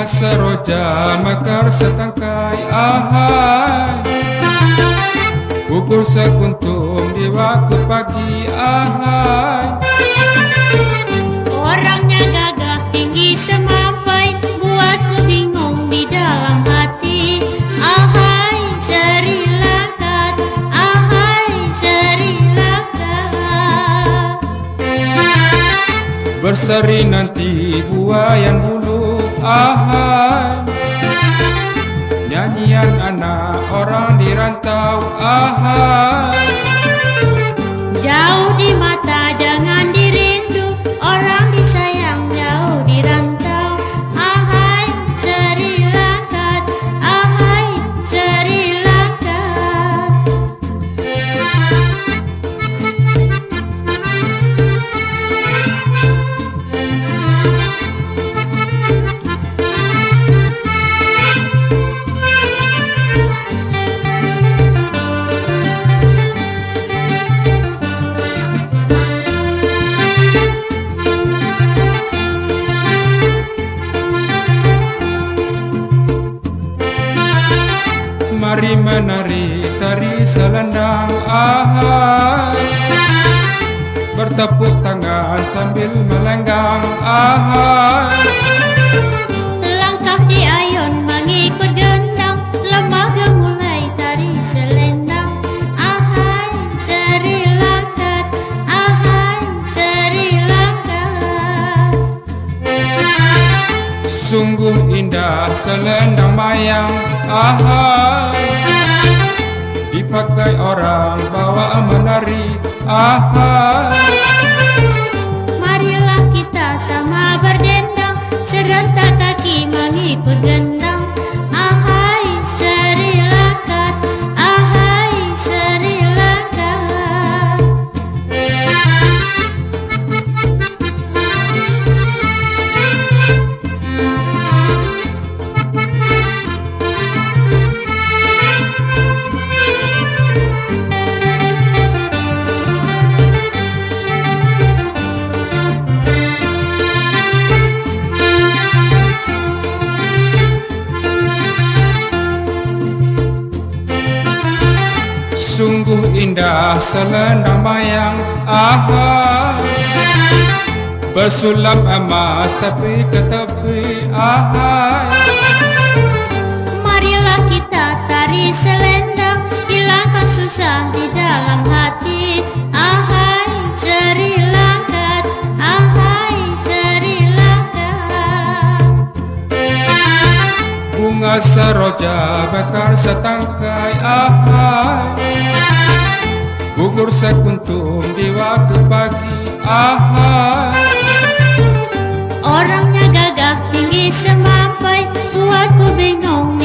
Seroja mekar setangkai ahai. Ukur sekuntum di waktu pagi ahai. Orangnya gagah tinggi semampai Buatku bingung di dalam hati. Ahai Sri Lanka Ahai Sri Lanka Berseri nanti buayan bulu ahai Nyanyian anak orang di rantau ahai Mari menari tari selendang ahai Bertepuk tangan sambil melenggang ahai Sungguh indah selendang mayang. Ahai Dipakai orang bawa menari. Ahai Marilah kita sama berdendang Serentak kaki mengikut gendang indah selendang mayang ahai Bersulam emas tepi ke tepi ahai Marilah kita tari selendang Hilangkan susah di dalam hati. Ahai Lanka Ahai Lanka Bunga seroja bekar setangkai ahai gugur sekuntum di waktu pagi aha Orangnya gagah tinggi semampai buatku bingung.